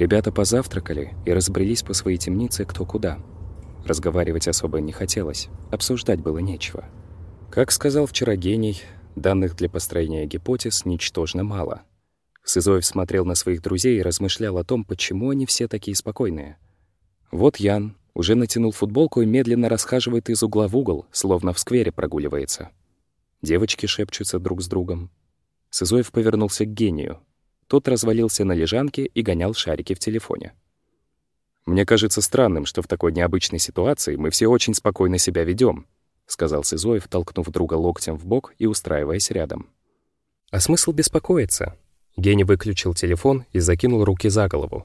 Ребята позавтракали и разбрелись по своей темнице кто куда. Разговаривать особо не хотелось, обсуждать было нечего. Как сказал вчера гений, данных для построения гипотез ничтожно мало. Сызоев смотрел на своих друзей и размышлял о том, почему они все такие спокойные. Вот Ян уже натянул футболку и медленно расхаживает из угла в угол, словно в сквере прогуливается. Девочки шепчутся друг с другом. Сызоев повернулся к гению. Тот развалился на лежанке и гонял шарики в телефоне. «Мне кажется странным, что в такой необычной ситуации мы все очень спокойно себя ведем, сказал Сызоев, толкнув друга локтем в бок и устраиваясь рядом. «А смысл беспокоиться?» Гений выключил телефон и закинул руки за голову.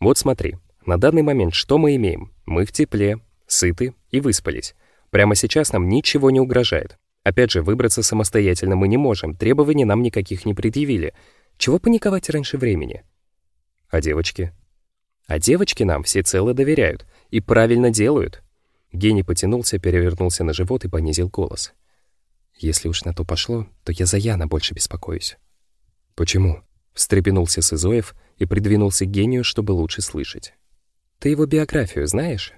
«Вот смотри, на данный момент что мы имеем? Мы в тепле, сыты и выспались. Прямо сейчас нам ничего не угрожает. Опять же, выбраться самостоятельно мы не можем, требований нам никаких не предъявили. Чего паниковать раньше времени? А девочки? А девочки нам все цело доверяют и правильно делают. Гений потянулся, перевернулся на живот и понизил голос. Если уж на то пошло, то я за Яна больше беспокоюсь. Почему? Встрепенулся Сызоев и придвинулся к гению, чтобы лучше слышать. Ты его биографию знаешь?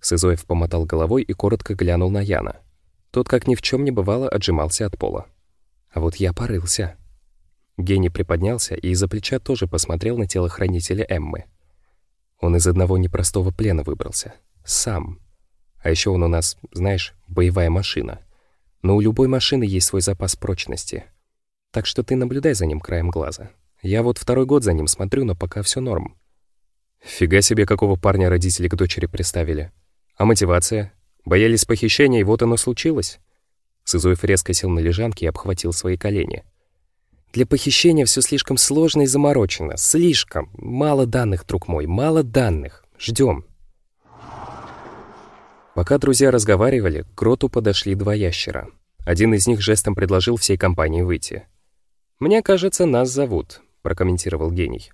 Сызоев помотал головой и коротко глянул на Яна. Тот, как ни в чем не бывало, отжимался от пола. А вот я порылся. Гений приподнялся и из-за плеча тоже посмотрел на телохранителя Эммы. Он из одного непростого плена выбрался. Сам. А еще он у нас, знаешь, боевая машина. Но у любой машины есть свой запас прочности. Так что ты наблюдай за ним краем глаза. Я вот второй год за ним смотрю, но пока все норм. Фига себе, какого парня родители к дочери приставили. А мотивация? Боялись похищения, и вот оно случилось? Сызуев резко сел на лежанке и обхватил свои колени. Для похищения все слишком сложно и заморочено. Слишком. Мало данных, друг мой, мало данных. Ждем. Пока друзья разговаривали, к гроту подошли два ящера. Один из них жестом предложил всей компании выйти. «Мне кажется, нас зовут», — прокомментировал гений.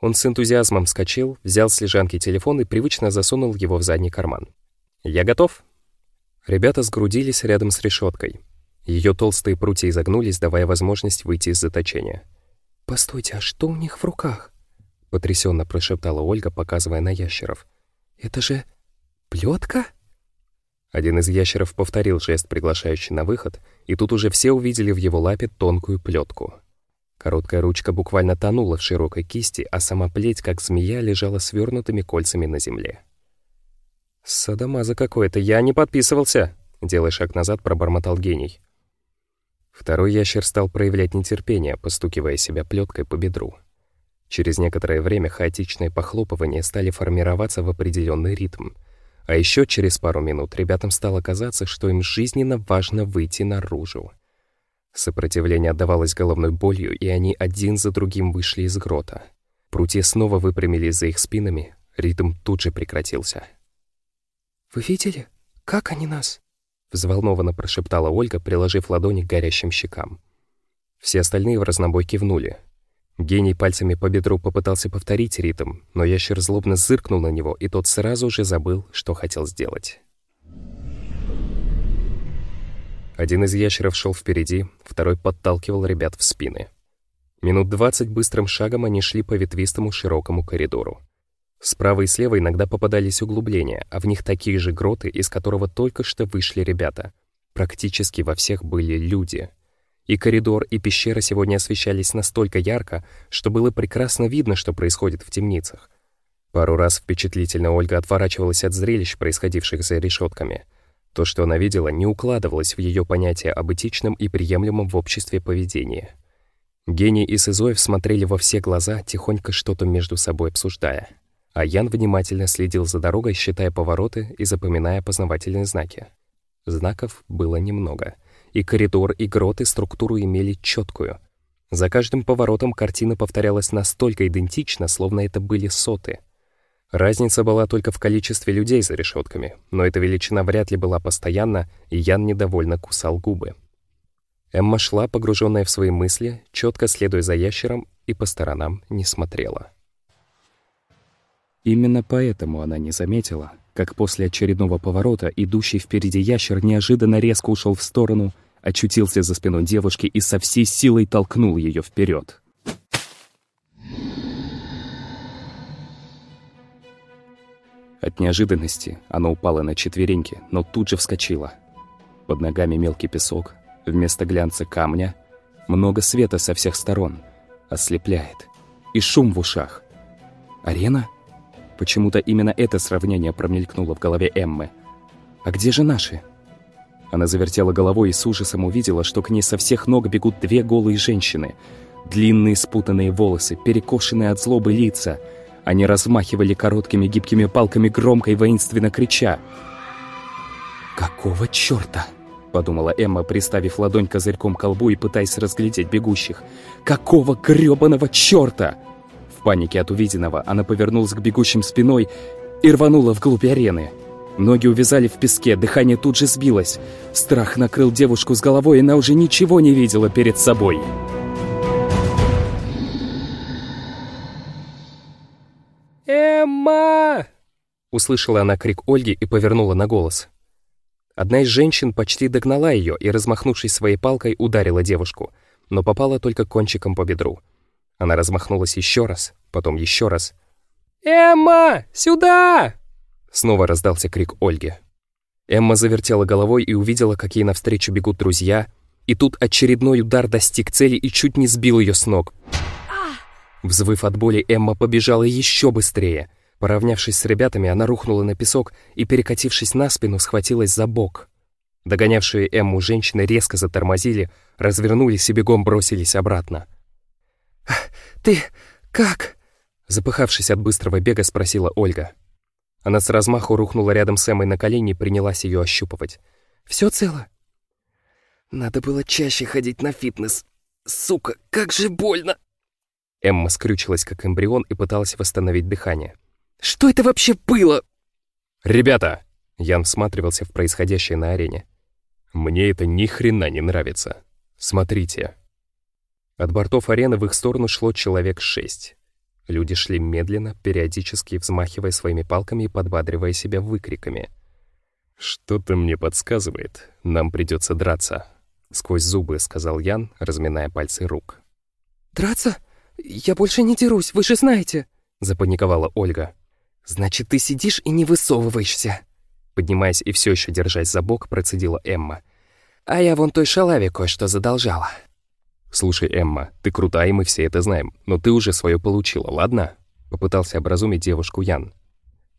Он с энтузиазмом вскочил, взял с лежанки телефон и привычно засунул его в задний карман. «Я готов?» Ребята сгрудились рядом с решеткой. Ее толстые прутья изогнулись, давая возможность выйти из заточения. «Постойте, а что у них в руках?» — потрясенно прошептала Ольга, показывая на ящеров. «Это же плетка?» Один из ящеров повторил жест, приглашающий на выход, и тут уже все увидели в его лапе тонкую плетку. Короткая ручка буквально тонула в широкой кисти, а сама плеть, как змея, лежала свернутыми кольцами на земле. «Садомаза какой-то, я не подписывался!» Делая шаг назад, пробормотал гений. Второй ящер стал проявлять нетерпение, постукивая себя плеткой по бедру. Через некоторое время хаотичные похлопывания стали формироваться в определенный ритм. А еще через пару минут ребятам стало казаться, что им жизненно важно выйти наружу. Сопротивление отдавалось головной болью, и они один за другим вышли из грота. Прутья снова выпрямились за их спинами, ритм тут же прекратился. «Вы видели? Как они нас?» Взволнованно прошептала Ольга, приложив ладони к горящим щекам. Все остальные в разнобой кивнули. Гений пальцами по бедру попытался повторить ритм, но ящер злобно зыркнул на него, и тот сразу же забыл, что хотел сделать. Один из ящеров шел впереди, второй подталкивал ребят в спины. Минут двадцать быстрым шагом они шли по ветвистому широкому коридору. Справа и слева иногда попадались углубления, а в них такие же гроты, из которого только что вышли ребята. Практически во всех были люди. И коридор, и пещера сегодня освещались настолько ярко, что было прекрасно видно, что происходит в темницах. Пару раз впечатлительно Ольга отворачивалась от зрелищ, происходивших за решетками. То, что она видела, не укладывалось в ее понятие об этичном и приемлемом в обществе поведении. Гений и Сызоев смотрели во все глаза, тихонько что-то между собой обсуждая а Ян внимательно следил за дорогой, считая повороты и запоминая познавательные знаки. Знаков было немного, и коридор, и гроты структуру имели четкую. За каждым поворотом картина повторялась настолько идентично, словно это были соты. Разница была только в количестве людей за решетками, но эта величина вряд ли была постоянна, и Ян недовольно кусал губы. Эмма шла, погруженная в свои мысли, четко следуя за ящером, и по сторонам не смотрела. Именно поэтому она не заметила, как после очередного поворота идущий впереди ящер неожиданно резко ушел в сторону, очутился за спиной девушки и со всей силой толкнул ее вперед. От неожиданности она упала на четвереньки, но тут же вскочила. Под ногами мелкий песок, вместо глянца камня, много света со всех сторон, ослепляет, и шум в ушах. «Арена?» Почему-то именно это сравнение промелькнуло в голове Эммы. «А где же наши?» Она завертела головой и с ужасом увидела, что к ней со всех ног бегут две голые женщины. Длинные спутанные волосы, перекошенные от злобы лица. Они размахивали короткими гибкими палками громко и воинственно крича. «Какого чёрта?» — подумала Эмма, приставив ладонь козырьком к колбу и пытаясь разглядеть бегущих. «Какого грёбаного чёрта?» В панике от увиденного она повернулась к бегущим спиной и рванула вглубь арены. Ноги увязали в песке, дыхание тут же сбилось. Страх накрыл девушку с головой, и она уже ничего не видела перед собой. «Эмма!» Услышала она крик Ольги и повернула на голос. Одна из женщин почти догнала ее и, размахнувшись своей палкой, ударила девушку, но попала только кончиком по бедру. Она размахнулась еще раз, потом еще раз. «Эмма, сюда!» Снова раздался крик Ольги. Эмма завертела головой и увидела, как ей навстречу бегут друзья, и тут очередной удар достиг цели и чуть не сбил ее с ног. Взвыв от боли, Эмма побежала еще быстрее. Поравнявшись с ребятами, она рухнула на песок и, перекатившись на спину, схватилась за бок. Догонявшие Эмму женщины резко затормозили, развернулись и бегом бросились обратно. «Ты как?» Запыхавшись от быстрого бега, спросила Ольга. Она с размаху рухнула рядом с Эммой на колени и принялась ее ощупывать. «Все цело?» «Надо было чаще ходить на фитнес. Сука, как же больно!» Эмма скрючилась, как эмбрион, и пыталась восстановить дыхание. «Что это вообще было?» «Ребята!» Ян всматривался в происходящее на арене. «Мне это ни хрена не нравится. Смотрите». От бортов арены в их сторону шло человек шесть. Люди шли медленно, периодически взмахивая своими палками и подбадривая себя выкриками. «Что-то мне подсказывает, нам придется драться», — сквозь зубы сказал Ян, разминая пальцы рук. «Драться? Я больше не дерусь, вы же знаете!» — запаниковала Ольга. «Значит, ты сидишь и не высовываешься!» Поднимаясь и все еще держась за бок, процедила Эмма. «А я вон той шалаве кое-что задолжала». «Слушай, Эмма, ты крутая, и мы все это знаем, но ты уже свое получила, ладно?» Попытался образумить девушку Ян.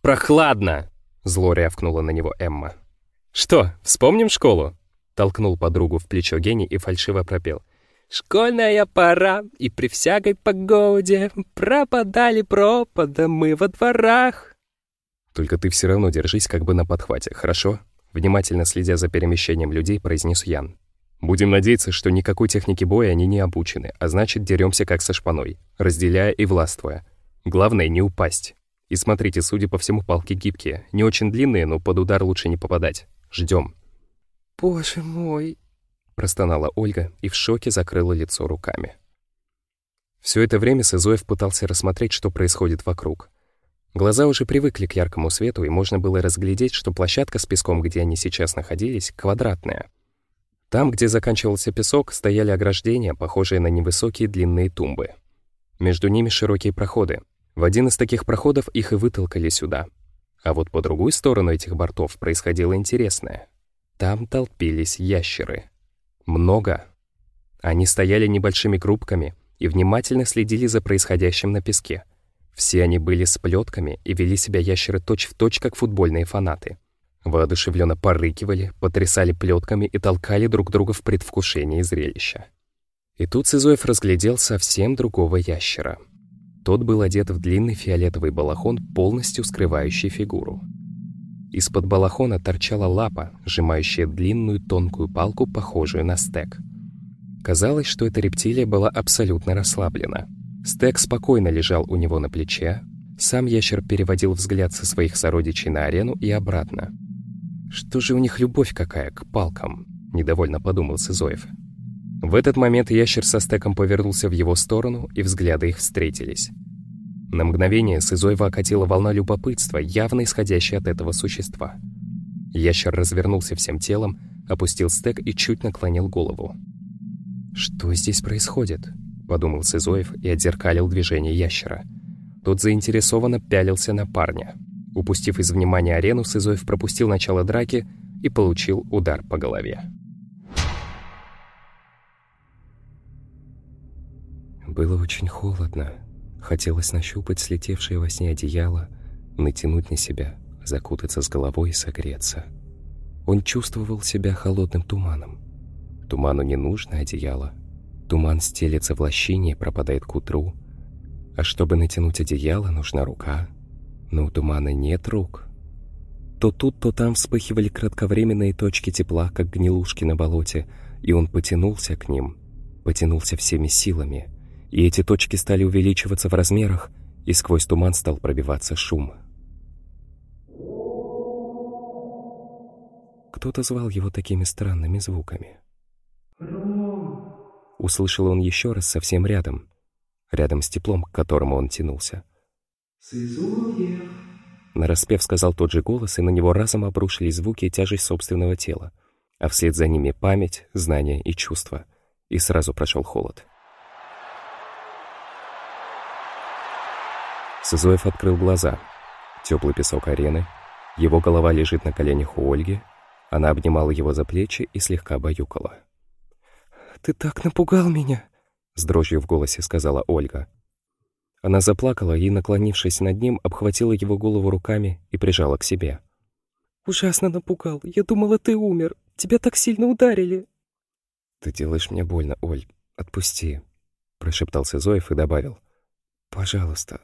«Прохладно!» — зло рявкнула на него Эмма. «Что, вспомним школу?» Толкнул подругу в плечо Гений и фальшиво пропел. «Школьная пора, и при всякой погоде пропадали пропада мы во дворах». «Только ты все равно держись как бы на подхвате, хорошо?» Внимательно следя за перемещением людей, произнес Ян. Будем надеяться, что никакой техники боя они не обучены, а значит, деремся как со шпаной, разделяя и властвуя. Главное — не упасть. И смотрите, судя по всему, палки гибкие. Не очень длинные, но под удар лучше не попадать. Ждем. «Боже мой!» — простонала Ольга и в шоке закрыла лицо руками. Все это время Сызоев пытался рассмотреть, что происходит вокруг. Глаза уже привыкли к яркому свету, и можно было разглядеть, что площадка с песком, где они сейчас находились, квадратная — там, где заканчивался песок, стояли ограждения, похожие на невысокие длинные тумбы. Между ними широкие проходы. В один из таких проходов их и вытолкали сюда. А вот по другую сторону этих бортов происходило интересное. Там толпились ящеры. Много. Они стояли небольшими группками и внимательно следили за происходящим на песке. Все они были с плетками и вели себя ящеры точь-в-точь, точь, как футбольные фанаты. Воодушевленно порыкивали, потрясали плетками и толкали друг друга в предвкушении зрелища. И тут Сизоев разглядел совсем другого ящера. Тот был одет в длинный фиолетовый балахон, полностью скрывающий фигуру. Из-под балахона торчала лапа, сжимающая длинную тонкую палку, похожую на стек. Казалось, что эта рептилия была абсолютно расслаблена. Стек спокойно лежал у него на плече. Сам ящер переводил взгляд со своих сородичей на арену и обратно. «Что же у них любовь какая к палкам?» — недовольно подумал Сызоев. В этот момент ящер со стеком повернулся в его сторону, и взгляды их встретились. На мгновение Сызоева окатила волна любопытства, явно исходящая от этого существа. Ящер развернулся всем телом, опустил стек и чуть наклонил голову. «Что здесь происходит?» — подумал Сызоев и отзеркалил движение ящера. Тот заинтересованно пялился на парня — Упустив из внимания арену, Сызоев пропустил начало драки и получил удар по голове. Было очень холодно. Хотелось нащупать слетевшее во сне одеяло, натянуть на себя, закутаться с головой и согреться. Он чувствовал себя холодным туманом. Туману не нужно одеяло. Туман стелется в лощине и пропадает к утру. А чтобы натянуть одеяло, нужна рука. Но у тумана нет рук. То тут, то там вспыхивали кратковременные точки тепла, как гнилушки на болоте, и он потянулся к ним, потянулся всеми силами. И эти точки стали увеличиваться в размерах, и сквозь туман стал пробиваться шум. Кто-то звал его такими странными звуками. Услышал он еще раз совсем рядом, рядом с теплом, к которому он тянулся. «Сызуев!» Нараспев сказал тот же голос, и на него разом обрушились звуки и тяжесть собственного тела, а вслед за ними память, знания и чувства. И сразу прошел холод. Сызоев открыл глаза. Теплый песок арены. Его голова лежит на коленях у Ольги. Она обнимала его за плечи и слегка баюкала. «Ты так напугал меня!» С дрожью в голосе сказала Ольга. Она заплакала и, наклонившись над ним, обхватила его голову руками и прижала к себе. «Ужасно напугал. Я думала, ты умер. Тебя так сильно ударили». «Ты делаешь мне больно, Оль. Отпусти», — прошептал Сызоев и добавил. «Пожалуйста».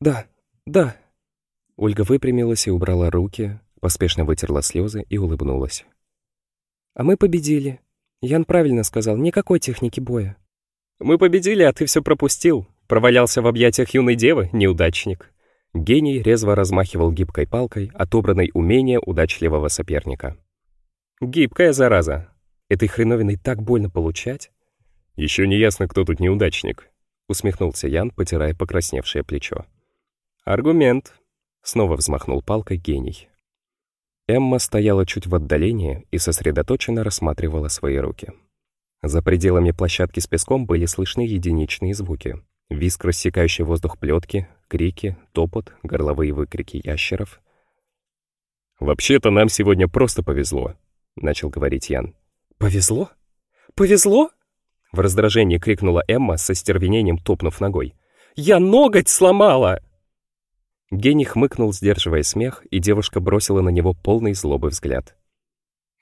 «Да, да». Ольга выпрямилась и убрала руки, поспешно вытерла слезы и улыбнулась. «А мы победили. Ян правильно сказал, никакой техники боя». «Мы победили, а ты все пропустил», Провалялся в объятиях юной девы, неудачник. Гений резво размахивал гибкой палкой, отобранной умения удачливого соперника. «Гибкая зараза! Этой хреновиной так больно получать!» «Еще не ясно, кто тут неудачник», — усмехнулся Ян, потирая покрасневшее плечо. «Аргумент», — снова взмахнул палкой гений. Эмма стояла чуть в отдалении и сосредоточенно рассматривала свои руки. За пределами площадки с песком были слышны единичные звуки. Виск, рассекающий воздух плетки, крики, топот, горловые выкрики ящеров. «Вообще-то нам сегодня просто повезло», — начал говорить Ян. «Повезло? Повезло?» В раздражении крикнула Эмма со стервенением, топнув ногой. «Я ноготь сломала!» Гений хмыкнул, сдерживая смех, и девушка бросила на него полный злобы взгляд.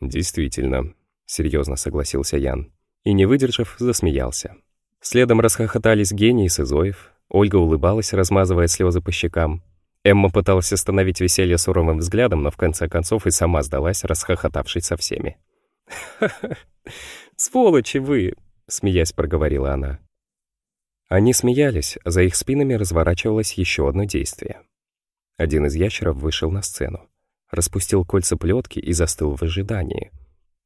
«Действительно», — серьезно согласился Ян, и, не выдержав, засмеялся. Следом расхохотались гений и Сызоев. Ольга улыбалась, размазывая слезы по щекам. Эмма пыталась остановить веселье суровым взглядом, но в конце концов и сама сдалась, расхохотавшись со всеми. «Ха-ха, сволочи вы!» — смеясь проговорила она. Они смеялись, а за их спинами разворачивалось еще одно действие. Один из ящеров вышел на сцену, распустил кольца плетки и застыл в ожидании.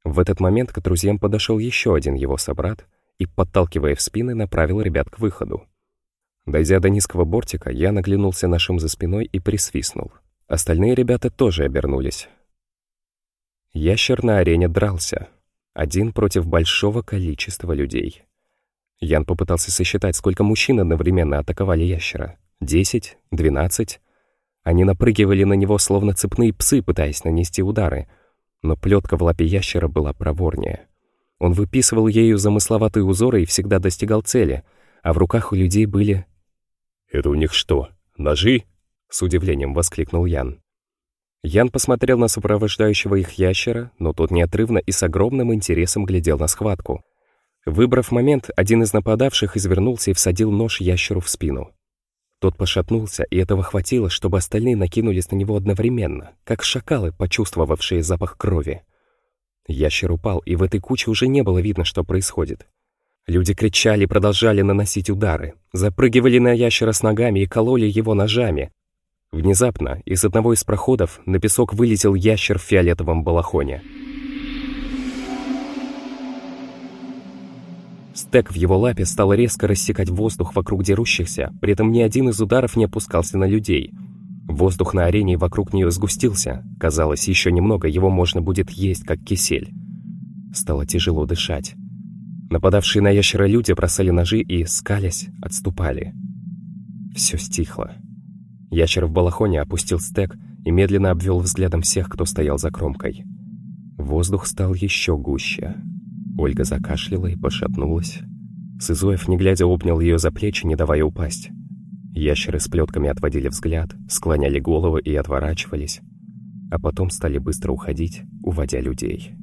В этот момент к друзьям подошел еще один его собрат — и, подталкивая в спины, направил ребят к выходу. Дойдя до низкого бортика, я наглянулся на шум за спиной и присвистнул. Остальные ребята тоже обернулись. Ящер на арене дрался. Один против большого количества людей. Ян попытался сосчитать, сколько мужчин одновременно атаковали ящера. Десять? Двенадцать? Они напрыгивали на него, словно цепные псы, пытаясь нанести удары. Но плетка в лапе ящера была проворнее. Он выписывал ею замысловатые узоры и всегда достигал цели, а в руках у людей были... «Это у них что, ножи?» — с удивлением воскликнул Ян. Ян посмотрел на сопровождающего их ящера, но тот неотрывно и с огромным интересом глядел на схватку. Выбрав момент, один из нападавших извернулся и всадил нож ящеру в спину. Тот пошатнулся, и этого хватило, чтобы остальные накинулись на него одновременно, как шакалы, почувствовавшие запах крови. Ящер упал, и в этой куче уже не было видно, что происходит. Люди кричали продолжали наносить удары, запрыгивали на ящера с ногами и кололи его ножами. Внезапно из одного из проходов на песок вылетел ящер в фиолетовом балахоне. Стек в его лапе стал резко рассекать воздух вокруг дерущихся, при этом ни один из ударов не опускался на людей — Воздух на арене вокруг нее сгустился. Казалось, еще немного его можно будет есть, как кисель. Стало тяжело дышать. Нападавшие на ящера люди бросали ножи и, скалясь, отступали. Все стихло. Ящер в балахоне опустил стек и медленно обвел взглядом всех, кто стоял за кромкой. Воздух стал еще гуще. Ольга закашляла и пошатнулась. Сызоев, не глядя, обнял ее за плечи, не давая упасть. Ящеры с плетками отводили взгляд, склоняли головы и отворачивались, а потом стали быстро уходить, уводя людей.